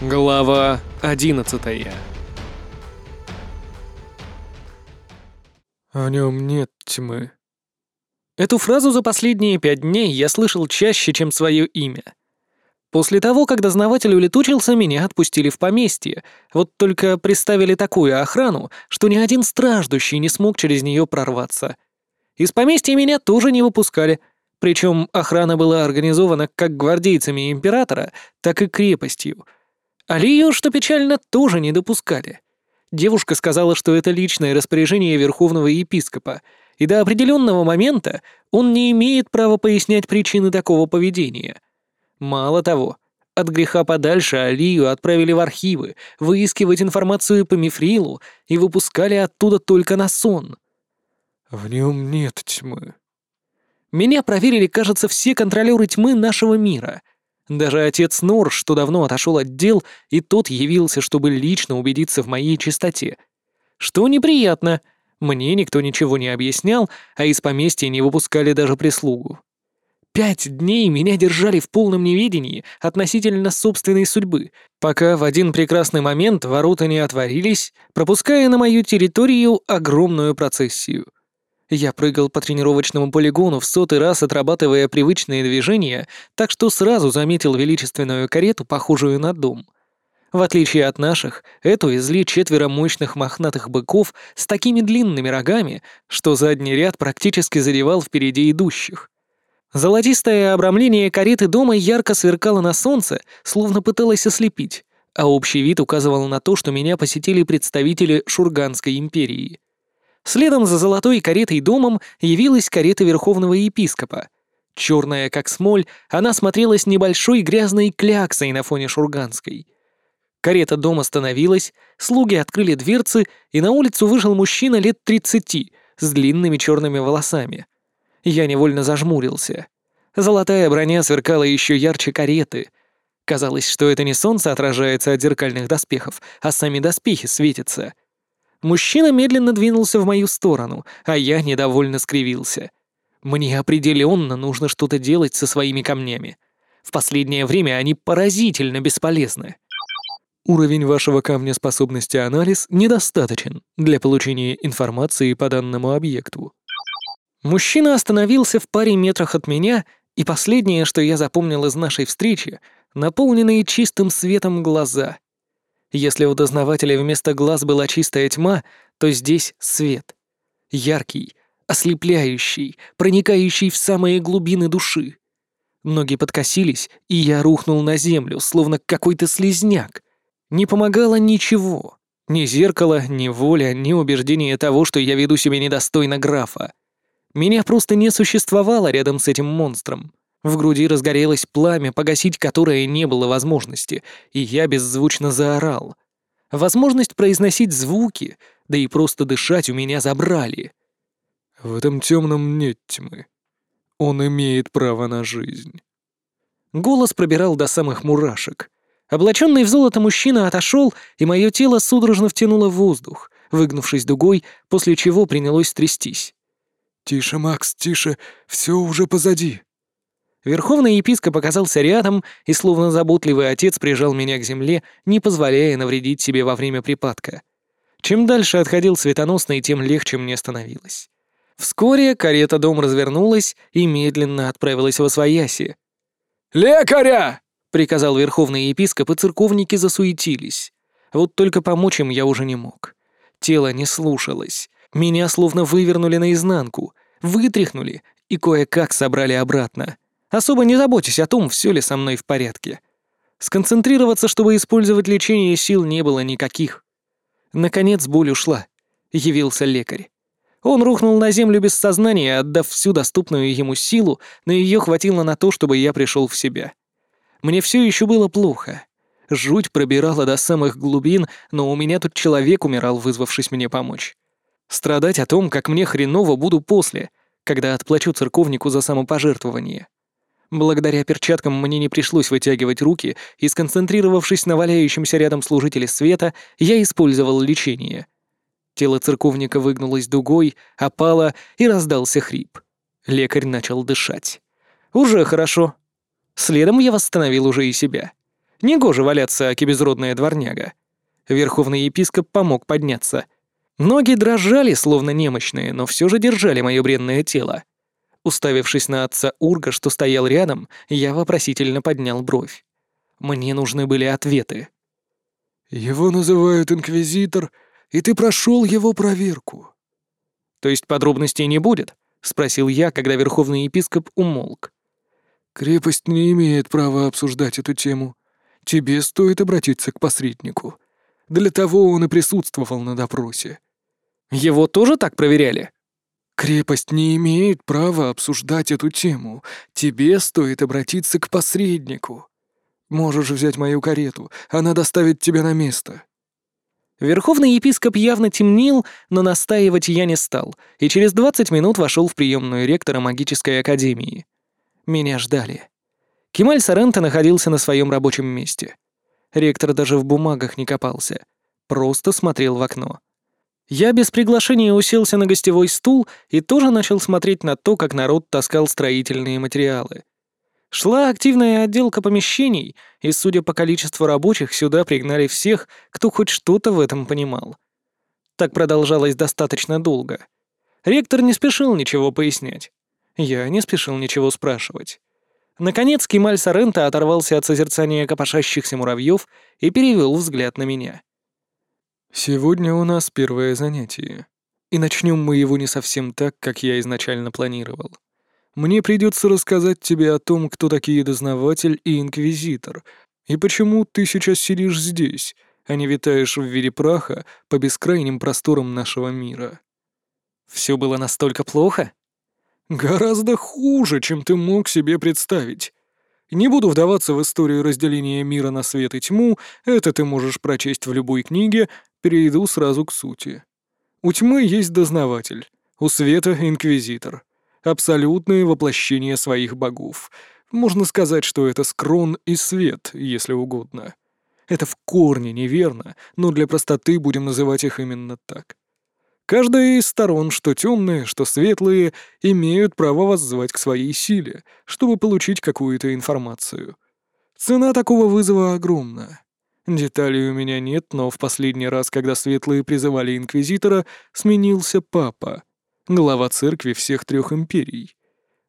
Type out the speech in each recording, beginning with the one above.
Глава одиннадцатая «В нем нет тьмы». Эту фразу за последние пять дней я слышал чаще, чем свое имя. После того, как дознаватель улетучился, меня отпустили в поместье, вот только приставили такую охрану, что ни один страждущий не смог через нее прорваться. Из поместья меня тоже не выпускали, причем охрана была организована как гвардейцами императора, так и крепостью — Алию, что печально, тоже не допускали. Девушка сказала, что это личное распоряжение верховного епископа, и до определенного момента он не имеет права пояснять причины такого поведения. Мало того, от греха подальше Алию отправили в архивы, выискивать информацию по Мифрилу и выпускали оттуда только на сон. «В нем нет тьмы». Меня проверили, кажется, все контролеры тьмы нашего мира — даже отец Нор, что давно отошел от дел, и тот явился, чтобы лично убедиться в моей чистоте. Что неприятно. Мне никто ничего не объяснял, а из поместья не выпускали даже прислугу. Пять дней меня держали в полном неведении относительно собственной судьбы, пока в один прекрасный момент ворота не отворились, пропуская на мою территорию огромную процессию. Я прыгал по тренировочному полигону в сотый раз, отрабатывая привычные движения, так что сразу заметил величественную карету, похожую на дом. В отличие от наших, эту везли четверо мощных мохнатых быков с такими длинными рогами, что задний ряд практически задевал впереди идущих. Золотистое обрамление кареты дома ярко сверкало на солнце, словно пыталось ослепить, а общий вид указывал на то, что меня посетили представители Шурганской империи. Следом за золотой каретой домом явилась карета верховного епископа. Черная, как смоль, она смотрелась небольшой грязной кляксой на фоне шурганской. Карета дома остановилась, слуги открыли дверцы, и на улицу вышел мужчина лет тридцати с длинными черными волосами. Я невольно зажмурился. Золотая броня сверкала еще ярче кареты. Казалось, что это не солнце отражается от зеркальных доспехов, а сами доспехи светятся — Мужчина медленно двинулся в мою сторону, а я недовольно скривился. Мне определенно нужно что-то делать со своими камнями. В последнее время они поразительно бесполезны. Уровень вашего камня способности анализ недостаточен для получения информации по данному объекту. Мужчина остановился в паре метрах от меня, и последнее, что я запомнил из нашей встречи, наполненные чистым светом глаза. Если у дознавателя вместо глаз была чистая тьма, то здесь свет. Яркий, ослепляющий, проникающий в самые глубины души. Ноги подкосились, и я рухнул на землю, словно какой-то слезняк. Не помогало ничего. Ни зеркало, ни воля, ни убеждение того, что я веду себя недостойно графа. Меня просто не существовало рядом с этим монстром. В груди разгорелось пламя, погасить которое не было возможности, и я беззвучно заорал. Возможность произносить звуки, да и просто дышать у меня забрали. В этом темном нет тьмы. Он имеет право на жизнь. Голос пробирал до самых мурашек. Облаченный в золото мужчина отошел, и мое тело судорожно втянуло воздух, выгнувшись дугой, после чего принялось трястись. «Тише, Макс, тише, все уже позади», Верховный епископ оказался рядом и, словно заботливый отец, прижал меня к земле, не позволяя навредить себе во время припадка. Чем дальше отходил светоносный, тем легче мне становилось. Вскоре карета дом развернулась и медленно отправилась во свояси. «Лекаря!» — приказал верховный епископ, и церковники засуетились. Вот только помочь им я уже не мог. Тело не слушалось. Меня словно вывернули наизнанку, вытряхнули и кое-как собрали обратно особо не заботясь о том, все ли со мной в порядке. Сконцентрироваться, чтобы использовать лечение сил, не было никаких. Наконец боль ушла. Явился лекарь. Он рухнул на землю без сознания, отдав всю доступную ему силу, но ее хватило на то, чтобы я пришел в себя. Мне все еще было плохо. Жуть пробирала до самых глубин, но у меня тут человек умирал, вызвавшись мне помочь. Страдать о том, как мне хреново буду после, когда отплачу церковнику за самопожертвование. Благодаря перчаткам мне не пришлось вытягивать руки, и, сконцентрировавшись на валяющемся рядом служителе света, я использовал лечение. Тело церковника выгнулось дугой, опало и раздался хрип. Лекарь начал дышать. Уже хорошо. Следом я восстановил уже и себя. Негоже валяться, аки безродная дворняга. Верховный епископ помог подняться. Ноги дрожали, словно немощные, но все же держали мое бренное тело. Уставившись на отца Урга, что стоял рядом, я вопросительно поднял бровь. Мне нужны были ответы. «Его называют Инквизитор, и ты прошел его проверку». «То есть подробностей не будет?» — спросил я, когда Верховный Епископ умолк. «Крепость не имеет права обсуждать эту тему. Тебе стоит обратиться к посреднику. Для того он и присутствовал на допросе». «Его тоже так проверяли?» «Крепость не имеет права обсуждать эту тему. Тебе стоит обратиться к посреднику. Можешь взять мою карету, она доставит тебя на место». Верховный епископ явно темнил, но настаивать я не стал, и через 20 минут вошел в приемную ректора магической академии. Меня ждали. Кемаль Сарента находился на своем рабочем месте. Ректор даже в бумагах не копался, просто смотрел в окно. Я без приглашения уселся на гостевой стул и тоже начал смотреть на то, как народ таскал строительные материалы. Шла активная отделка помещений, и, судя по количеству рабочих, сюда пригнали всех, кто хоть что-то в этом понимал. Так продолжалось достаточно долго. Ректор не спешил ничего пояснять. Я не спешил ничего спрашивать. Наконец Кемаль Сарента оторвался от созерцания копошащихся муравьев и перевел взгляд на меня. «Сегодня у нас первое занятие, и начнем мы его не совсем так, как я изначально планировал. Мне придется рассказать тебе о том, кто такие дознаватель и инквизитор, и почему ты сейчас сидишь здесь, а не витаешь в виде праха по бескрайним просторам нашего мира. Все было настолько плохо? Гораздо хуже, чем ты мог себе представить. Не буду вдаваться в историю разделения мира на свет и тьму, это ты можешь прочесть в любой книге, перейду сразу к сути. У тьмы есть дознаватель, у света — инквизитор абсолютное воплощение своих богов. Можно сказать, что это скрон и свет, если угодно. Это в корне неверно, но для простоты будем называть их именно так. Каждая из сторон, что темные, что светлые, имеют право воззвать к своей силе, чтобы получить какую-то информацию. Цена такого вызова огромна. Деталей у меня нет, но в последний раз, когда светлые призывали инквизитора, сменился папа — глава церкви всех трех империй.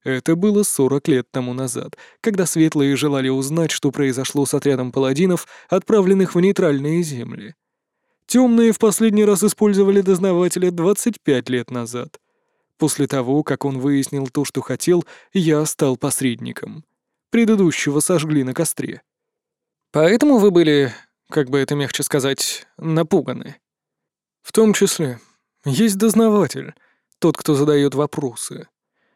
Это было 40 лет тому назад, когда светлые желали узнать, что произошло с отрядом паладинов, отправленных в нейтральные земли. Темные в последний раз использовали дознавателя 25 лет назад. После того, как он выяснил то, что хотел, я стал посредником. Предыдущего сожгли на костре. Поэтому вы были, как бы это мягче сказать, напуганы. В том числе. Есть дознаватель, тот, кто задает вопросы.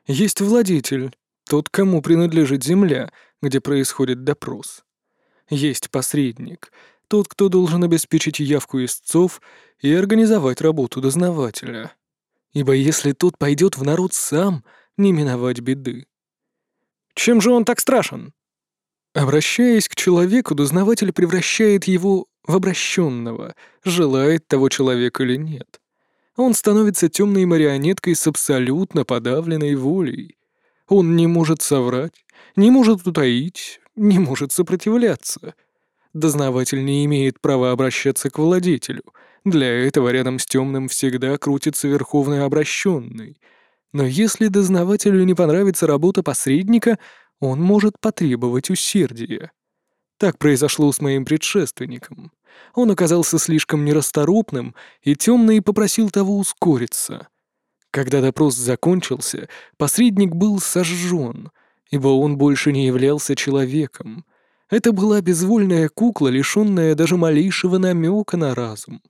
Есть владетель, тот, кому принадлежит земля, где происходит допрос. Есть посредник, тот, кто должен обеспечить явку истцов и организовать работу дознавателя. Ибо если тот пойдет в народ сам, не миновать беды. Чем же он так страшен? Обращаясь к человеку, дознаватель превращает его в обращенного, желает того человека или нет он становится темной марионеткой с абсолютно подавленной волей. Он не может соврать, не может утаить, не может сопротивляться. Дознаватель не имеет права обращаться к владетелю. Для этого рядом с темным всегда крутится верховный обращенный. Но если дознавателю не понравится работа посредника, он может потребовать усердия. Так произошло с моим предшественником. Он оказался слишком нерасторопным, и темный попросил того ускориться. Когда допрос закончился, посредник был сожжен, ибо он больше не являлся человеком. Это была безвольная кукла, лишенная даже малейшего намека на разум.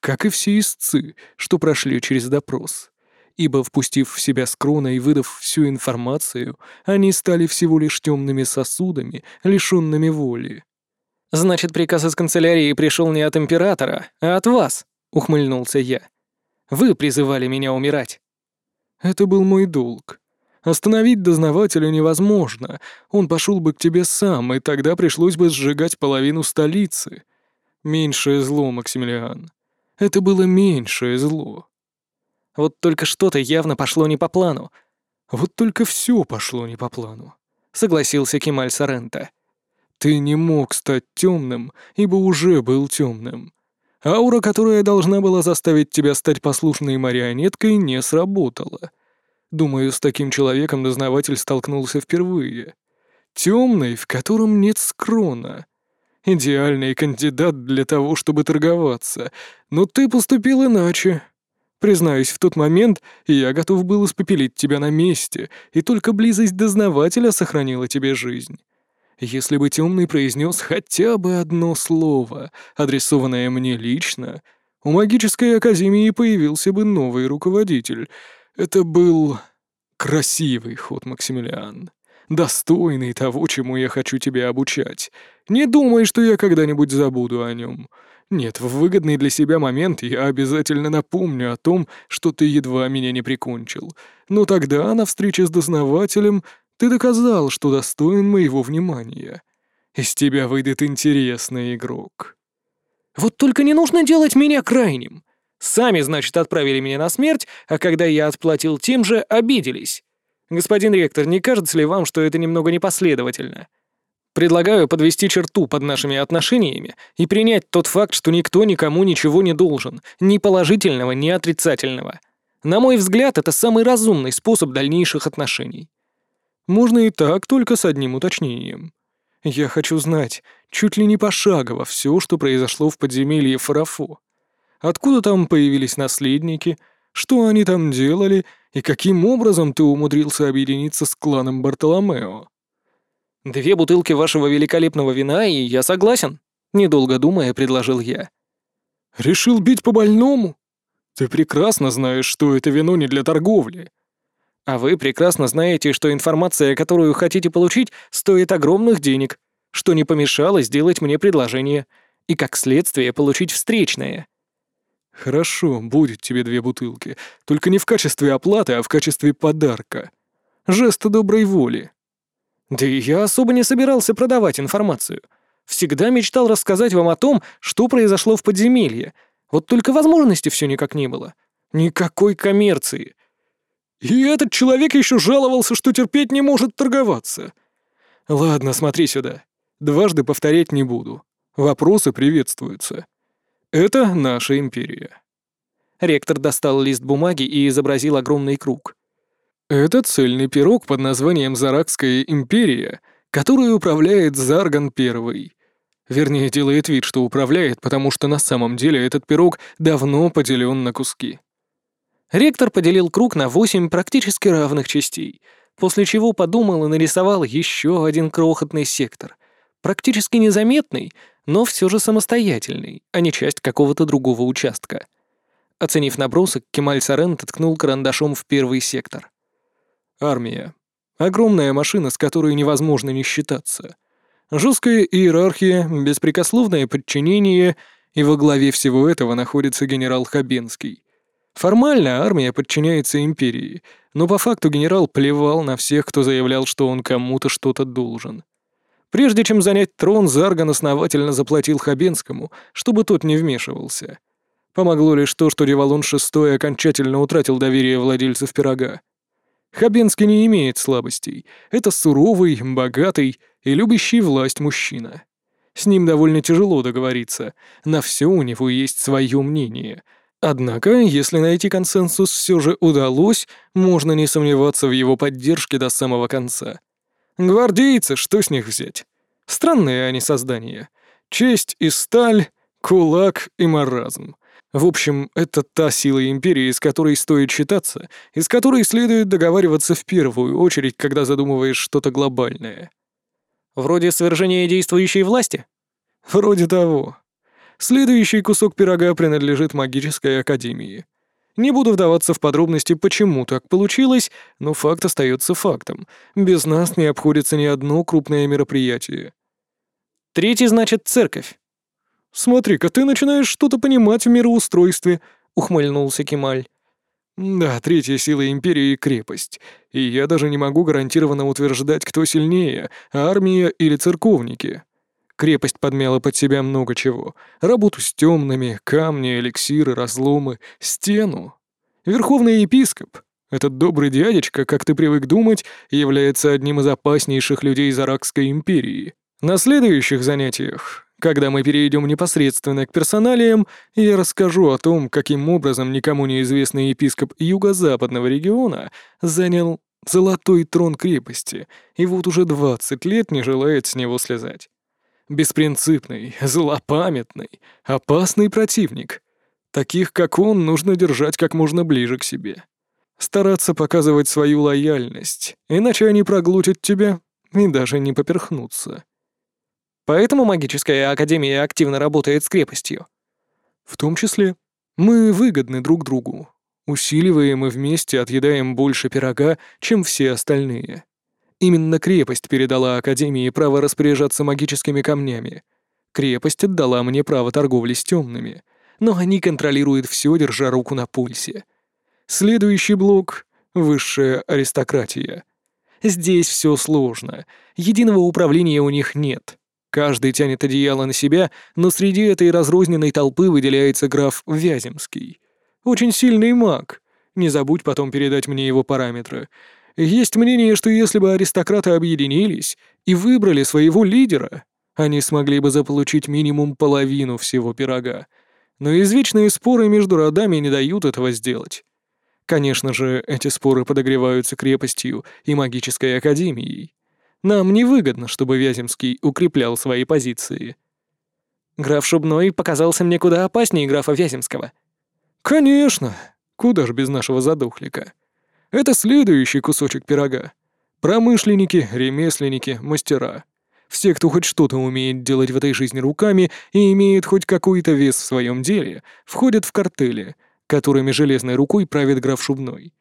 Как и все истцы, что прошли через допрос ибо, впустив в себя скрона и выдав всю информацию, они стали всего лишь темными сосудами, лишенными воли. «Значит, приказ из канцелярии пришел не от императора, а от вас», — ухмыльнулся я. «Вы призывали меня умирать». «Это был мой долг. Остановить дознавателя невозможно. Он пошел бы к тебе сам, и тогда пришлось бы сжигать половину столицы. Меньшее зло, Максимилиан. Это было меньшее зло. Вот только что-то явно пошло не по плану. Вот только все пошло не по плану, согласился Кемаль Сарента. Ты не мог стать темным, ибо уже был темным. Аура, которая должна была заставить тебя стать послушной марионеткой, не сработала. Думаю, с таким человеком дознаватель столкнулся впервые. Темный, в котором нет скрона. Идеальный кандидат для того, чтобы торговаться. Но ты поступил иначе. Признаюсь, в тот момент я готов был испопелить тебя на месте, и только близость дознавателя сохранила тебе жизнь. Если бы темный произнес хотя бы одно слово, адресованное мне лично, у магической академии появился бы новый руководитель. Это был красивый ход, Максимилиан достойный того, чему я хочу тебя обучать. Не думай, что я когда-нибудь забуду о нем. Нет, в выгодный для себя момент я обязательно напомню о том, что ты едва меня не прикончил. Но тогда, на встрече с дознавателем, ты доказал, что достоин моего внимания. Из тебя выйдет интересный игрок. Вот только не нужно делать меня крайним. Сами, значит, отправили меня на смерть, а когда я отплатил тем же, обиделись. Господин ректор, не кажется ли вам, что это немного непоследовательно? Предлагаю подвести черту под нашими отношениями и принять тот факт, что никто никому ничего не должен, ни положительного, ни отрицательного. На мой взгляд, это самый разумный способ дальнейших отношений. Можно и так, только с одним уточнением. Я хочу знать, чуть ли не пошагово, все, что произошло в подземелье Фарафо. Откуда там появились наследники, что они там делали и каким образом ты умудрился объединиться с кланом Бартоломео? Две бутылки вашего великолепного вина, и я согласен, недолго думая, предложил я. Решил бить по больному? Ты прекрасно знаешь, что это вино не для торговли. А вы прекрасно знаете, что информация, которую хотите получить, стоит огромных денег, что не помешало сделать мне предложение и, как следствие, получить встречное. «Хорошо, будет тебе две бутылки. Только не в качестве оплаты, а в качестве подарка. Жеста доброй воли». «Да и я особо не собирался продавать информацию. Всегда мечтал рассказать вам о том, что произошло в подземелье. Вот только возможности все никак не было. Никакой коммерции». «И этот человек еще жаловался, что терпеть не может торговаться». «Ладно, смотри сюда. Дважды повторять не буду. Вопросы приветствуются». Это наша империя. Ректор достал лист бумаги и изобразил огромный круг. Это цельный пирог под названием Заракская империя, которую управляет Зарган Первый. Вернее, делает вид, что управляет, потому что на самом деле этот пирог давно поделен на куски. Ректор поделил круг на восемь практически равных частей, после чего подумал и нарисовал еще один крохотный сектор, практически незаметный, но все же самостоятельный, а не часть какого-то другого участка. Оценив набросок, Кемаль Сарен ткнул карандашом в первый сектор. Армия. Огромная машина, с которой невозможно не считаться. Жесткая иерархия, беспрекословное подчинение, и во главе всего этого находится генерал Хабенский. Формально армия подчиняется империи, но по факту генерал плевал на всех, кто заявлял, что он кому-то что-то должен. Прежде чем занять трон, Зарган основательно заплатил Хабенскому, чтобы тот не вмешивался. Помогло лишь то, что Девалон VI окончательно утратил доверие владельцев пирога. Хабенский не имеет слабостей. Это суровый, богатый и любящий власть мужчина. С ним довольно тяжело договориться. На все у него есть свое мнение. Однако, если найти консенсус все же удалось, можно не сомневаться в его поддержке до самого конца. Гвардейцы, что с них взять? Странные они создания. Честь и сталь, кулак и маразм. В общем, это та сила Империи, с которой стоит считаться, и с которой следует договариваться в первую очередь, когда задумываешь что-то глобальное. Вроде свержения действующей власти? Вроде того. Следующий кусок пирога принадлежит магической академии. Не буду вдаваться в подробности, почему так получилось, но факт остается фактом. Без нас не обходится ни одно крупное мероприятие. Третий, значит, церковь. «Смотри-ка, ты начинаешь что-то понимать в мироустройстве», — ухмыльнулся Кемаль. «Да, третья сила Империи — крепость. И я даже не могу гарантированно утверждать, кто сильнее — армия или церковники. Крепость подмяла под себя много чего. Работу с темными, камни, эликсиры, разломы, стену. Верховный епископ, этот добрый дядечка, как ты привык думать, является одним из опаснейших людей Заракской империи. На следующих занятиях, когда мы перейдем непосредственно к персоналиям, я расскажу о том, каким образом никому неизвестный епископ юго-западного региона занял золотой трон крепости и вот уже 20 лет не желает с него слезать. Беспринципный, злопамятный, опасный противник. Таких, как он, нужно держать как можно ближе к себе. Стараться показывать свою лояльность, иначе они проглотят тебя и даже не поперхнутся. Поэтому магическая академия активно работает с крепостью. В том числе мы выгодны друг другу. Усиливаем и вместе отъедаем больше пирога, чем все остальные. Именно крепость передала Академии право распоряжаться магическими камнями. Крепость отдала мне право торговли с темными, но они контролируют все, держа руку на пульсе. Следующий блок — высшая аристократия. Здесь все сложно, единого управления у них нет. Каждый тянет одеяло на себя, но среди этой разрозненной толпы выделяется граф Вяземский. Очень сильный маг. Не забудь потом передать мне его параметры. Есть мнение, что если бы аристократы объединились и выбрали своего лидера, они смогли бы заполучить минимум половину всего пирога. Но извечные споры между родами не дают этого сделать. Конечно же, эти споры подогреваются крепостью и магической академией. Нам невыгодно, чтобы Вяземский укреплял свои позиции. Граф Шубной показался мне куда опаснее графа Вяземского. Конечно. Куда ж без нашего задохлика. Это следующий кусочек пирога. Промышленники, ремесленники, мастера. Все, кто хоть что-то умеет делать в этой жизни руками и имеет хоть какой-то вес в своем деле, входят в картели, которыми железной рукой правит граф Шубной.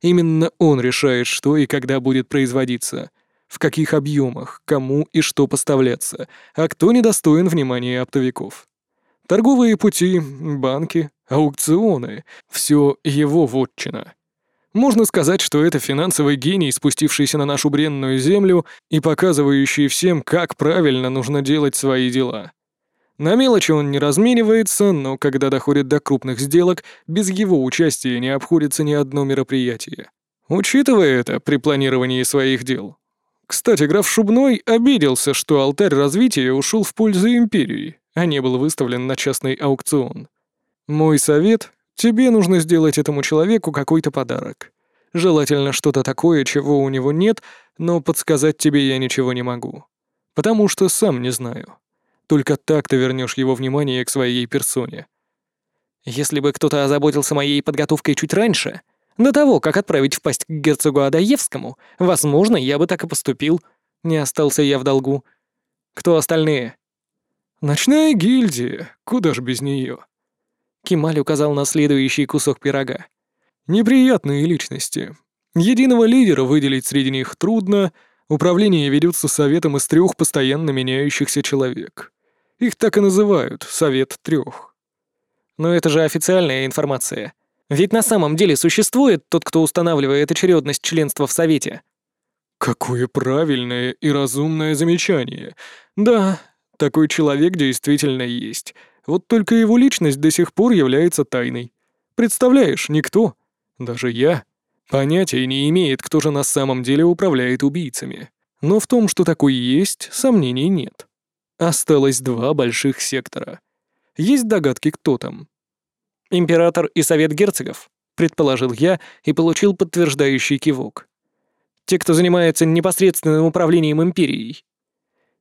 Именно он решает, что и когда будет производиться, в каких объемах, кому и что поставляться, а кто недостоин внимания оптовиков. Торговые пути, банки, аукционы — все его вотчина. Можно сказать, что это финансовый гений, спустившийся на нашу бренную землю и показывающий всем, как правильно нужно делать свои дела. На мелочи он не разменивается, но когда доходит до крупных сделок, без его участия не обходится ни одно мероприятие. Учитывая это при планировании своих дел. Кстати, граф Шубной обиделся, что алтарь развития ушел в пользу империи, а не был выставлен на частный аукцион. Мой совет Тебе нужно сделать этому человеку какой-то подарок. Желательно что-то такое, чего у него нет, но подсказать тебе я ничего не могу. Потому что сам не знаю. Только так ты вернешь его внимание к своей персоне. Если бы кто-то озаботился моей подготовкой чуть раньше, до того, как отправить в пасть к герцогу Адаевскому, возможно, я бы так и поступил. Не остался я в долгу. Кто остальные? Ночная гильдия, куда ж без нее? Кемаль указал на следующий кусок пирога. «Неприятные личности. Единого лидера выделить среди них трудно, управление ведется советом из трех постоянно меняющихся человек. Их так и называют — Совет трех. Но это же официальная информация. Ведь на самом деле существует тот, кто устанавливает очередность членства в Совете. Какое правильное и разумное замечание. Да, такой человек действительно есть — вот только его личность до сих пор является тайной. Представляешь, никто, даже я, понятия не имеет, кто же на самом деле управляет убийцами. Но в том, что такой есть, сомнений нет. Осталось два больших сектора. Есть догадки, кто там? «Император и совет герцогов», — предположил я и получил подтверждающий кивок. «Те, кто занимается непосредственным управлением империей».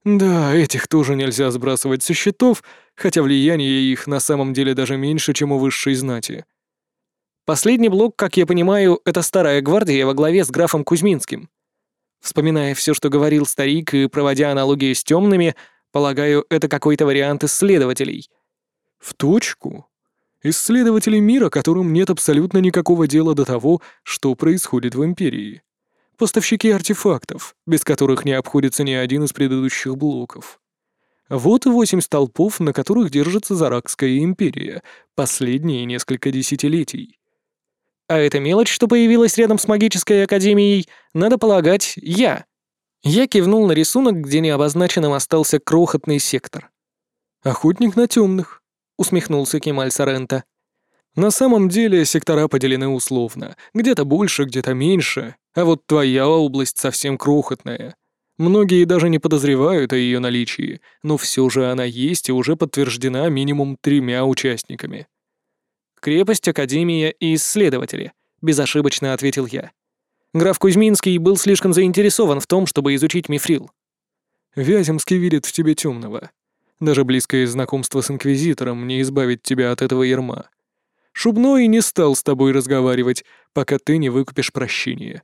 Да, этих тоже нельзя сбрасывать со счетов, хотя влияние их на самом деле даже меньше, чем у высшей знати. Последний блок, как я понимаю, это старая гвардия во главе с графом Кузьминским. Вспоминая все, что говорил старик, и проводя аналогии с темными, полагаю, это какой-то вариант исследователей. В точку. Исследователи мира, которым нет абсолютно никакого дела до того, что происходит в Империи поставщики артефактов, без которых не обходится ни один из предыдущих блоков. Вот и восемь столпов, на которых держится Заракская империя последние несколько десятилетий. А эта мелочь, что появилась рядом с магической академией, надо полагать, я. Я кивнул на рисунок, где не обозначенным остался крохотный сектор. «Охотник на темных», — усмехнулся Кемаль Сарента. «На самом деле сектора поделены условно, где-то больше, где-то меньше, а вот твоя область совсем крохотная. Многие даже не подозревают о ее наличии, но все же она есть и уже подтверждена минимум тремя участниками. «Крепость, Академия и исследователи», — безошибочно ответил я. Граф Кузьминский был слишком заинтересован в том, чтобы изучить мифрил. «Вяземский видит в тебе темного. Даже близкое знакомство с Инквизитором не избавит тебя от этого ерма. Шубной не стал с тобой разговаривать, пока ты не выкупишь прощение.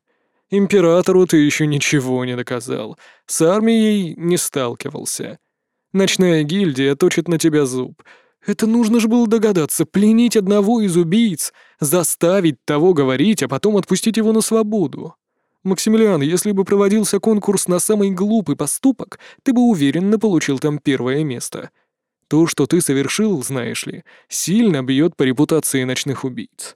Императору ты еще ничего не доказал, с армией не сталкивался. Ночная гильдия точит на тебя зуб. Это нужно же было догадаться, пленить одного из убийц, заставить того говорить, а потом отпустить его на свободу. Максимилиан, если бы проводился конкурс на самый глупый поступок, ты бы уверенно получил там первое место. То, что ты совершил, знаешь ли, сильно бьет по репутации ночных убийц.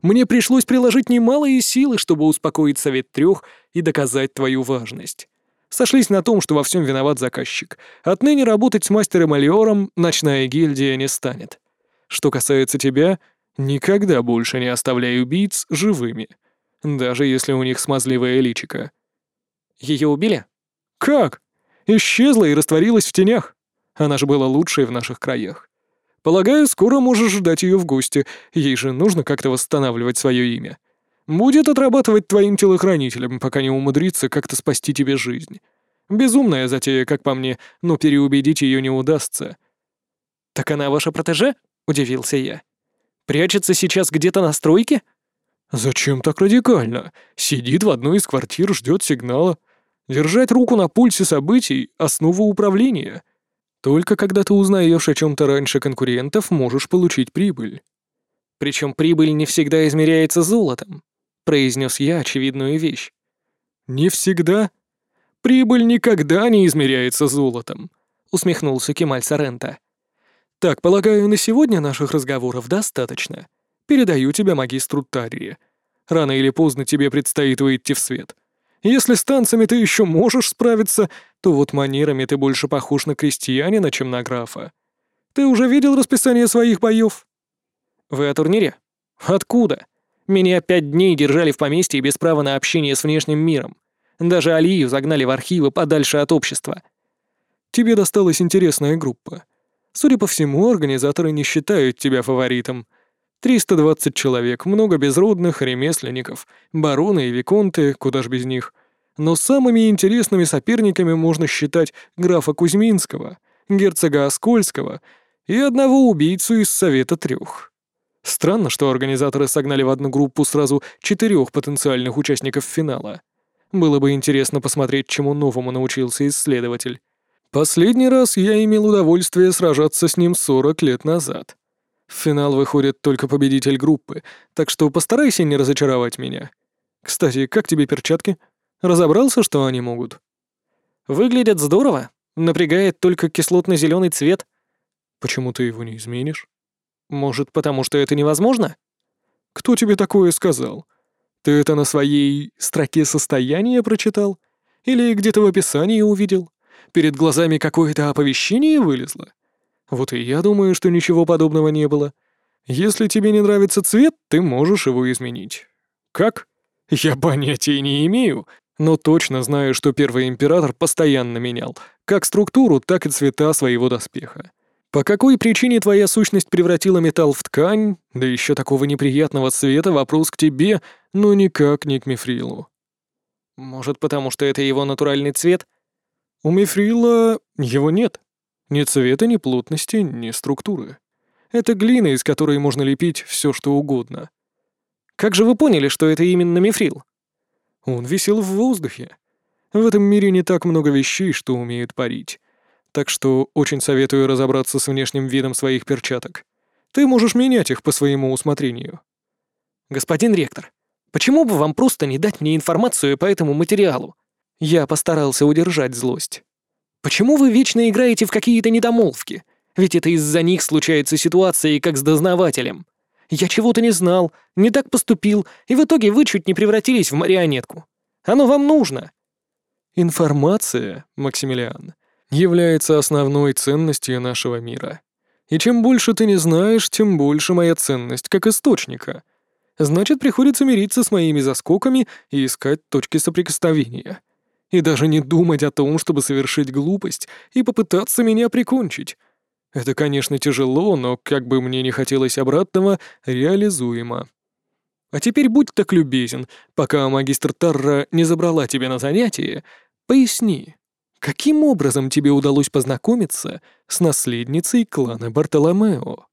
Мне пришлось приложить немалые силы, чтобы успокоить Совет Трех и доказать твою важность. Сошлись на том, что во всем виноват заказчик. Отныне работать с мастером Алиором ночная гильдия не станет. Что касается тебя, никогда больше не оставляй убийц живыми. Даже если у них смазливая личика. Ее убили? Как? Исчезла и растворилась в тенях. Она же была лучшей в наших краях. Полагаю, скоро можешь ждать ее в гости, ей же нужно как-то восстанавливать свое имя. Будет отрабатывать твоим телохранителем, пока не умудрится как-то спасти тебе жизнь. Безумная затея, как по мне, но переубедить ее не удастся. «Так она ваша протеже?» — удивился я. «Прячется сейчас где-то на стройке?» «Зачем так радикально? Сидит в одной из квартир, ждет сигнала. Держать руку на пульсе событий — основа управления». Только когда ты узнаешь о чем-то раньше конкурентов, можешь получить прибыль. Причем прибыль не всегда измеряется золотом, произнес я очевидную вещь. Не всегда. Прибыль никогда не измеряется золотом, усмехнулся Кемаль Сарента. Так, полагаю, на сегодня наших разговоров достаточно. Передаю тебя магистру Тарии. Рано или поздно тебе предстоит выйти в свет. Если с танцами ты еще можешь справиться, то вот манерами ты больше похож на крестьянина, чем на графа. Ты уже видел расписание своих боев? Вы о турнире? Откуда? Меня пять дней держали в поместье без права на общение с внешним миром. Даже Алию загнали в архивы подальше от общества. Тебе досталась интересная группа. Судя по всему, организаторы не считают тебя фаворитом. 320 человек, много безродных, ремесленников, бароны и виконты, куда ж без них. Но самыми интересными соперниками можно считать графа Кузьминского, герцога Оскольского и одного убийцу из Совета Трех. Странно, что организаторы согнали в одну группу сразу четырех потенциальных участников финала. Было бы интересно посмотреть, чему новому научился исследователь. Последний раз я имел удовольствие сражаться с ним 40 лет назад. В финал выходит только победитель группы, так что постарайся не разочаровать меня. Кстати, как тебе перчатки? Разобрался, что они могут? Выглядят здорово. Напрягает только кислотно зеленый цвет. Почему ты его не изменишь? Может, потому что это невозможно? Кто тебе такое сказал? Ты это на своей строке состояния прочитал? Или где-то в описании увидел? Перед глазами какое-то оповещение вылезло? Вот и я думаю, что ничего подобного не было. Если тебе не нравится цвет, ты можешь его изменить. Как? Я понятия не имею, но точно знаю, что первый император постоянно менял как структуру, так и цвета своего доспеха. По какой причине твоя сущность превратила металл в ткань, да еще такого неприятного цвета, вопрос к тебе, но никак не к Мифрилу. Может, потому что это его натуральный цвет? У Мифрила его нет. Ни цвета, ни плотности, ни структуры. Это глина, из которой можно лепить все, что угодно. Как же вы поняли, что это именно мифрил? Он висел в воздухе. В этом мире не так много вещей, что умеют парить. Так что очень советую разобраться с внешним видом своих перчаток. Ты можешь менять их по своему усмотрению. Господин ректор, почему бы вам просто не дать мне информацию по этому материалу? Я постарался удержать злость. Почему вы вечно играете в какие-то недомолвки? Ведь это из-за них случаются ситуации, как с дознавателем. Я чего-то не знал, не так поступил, и в итоге вы чуть не превратились в марионетку. Оно вам нужно. Информация, Максимилиан, является основной ценностью нашего мира. И чем больше ты не знаешь, тем больше моя ценность как источника. Значит, приходится мириться с моими заскоками и искать точки соприкосновения. И даже не думать о том, чтобы совершить глупость и попытаться меня прикончить. Это, конечно, тяжело, но, как бы мне не хотелось обратного, реализуемо. А теперь будь так любезен, пока магистр Тарра не забрала тебя на занятие, поясни, каким образом тебе удалось познакомиться с наследницей клана Бартоломео?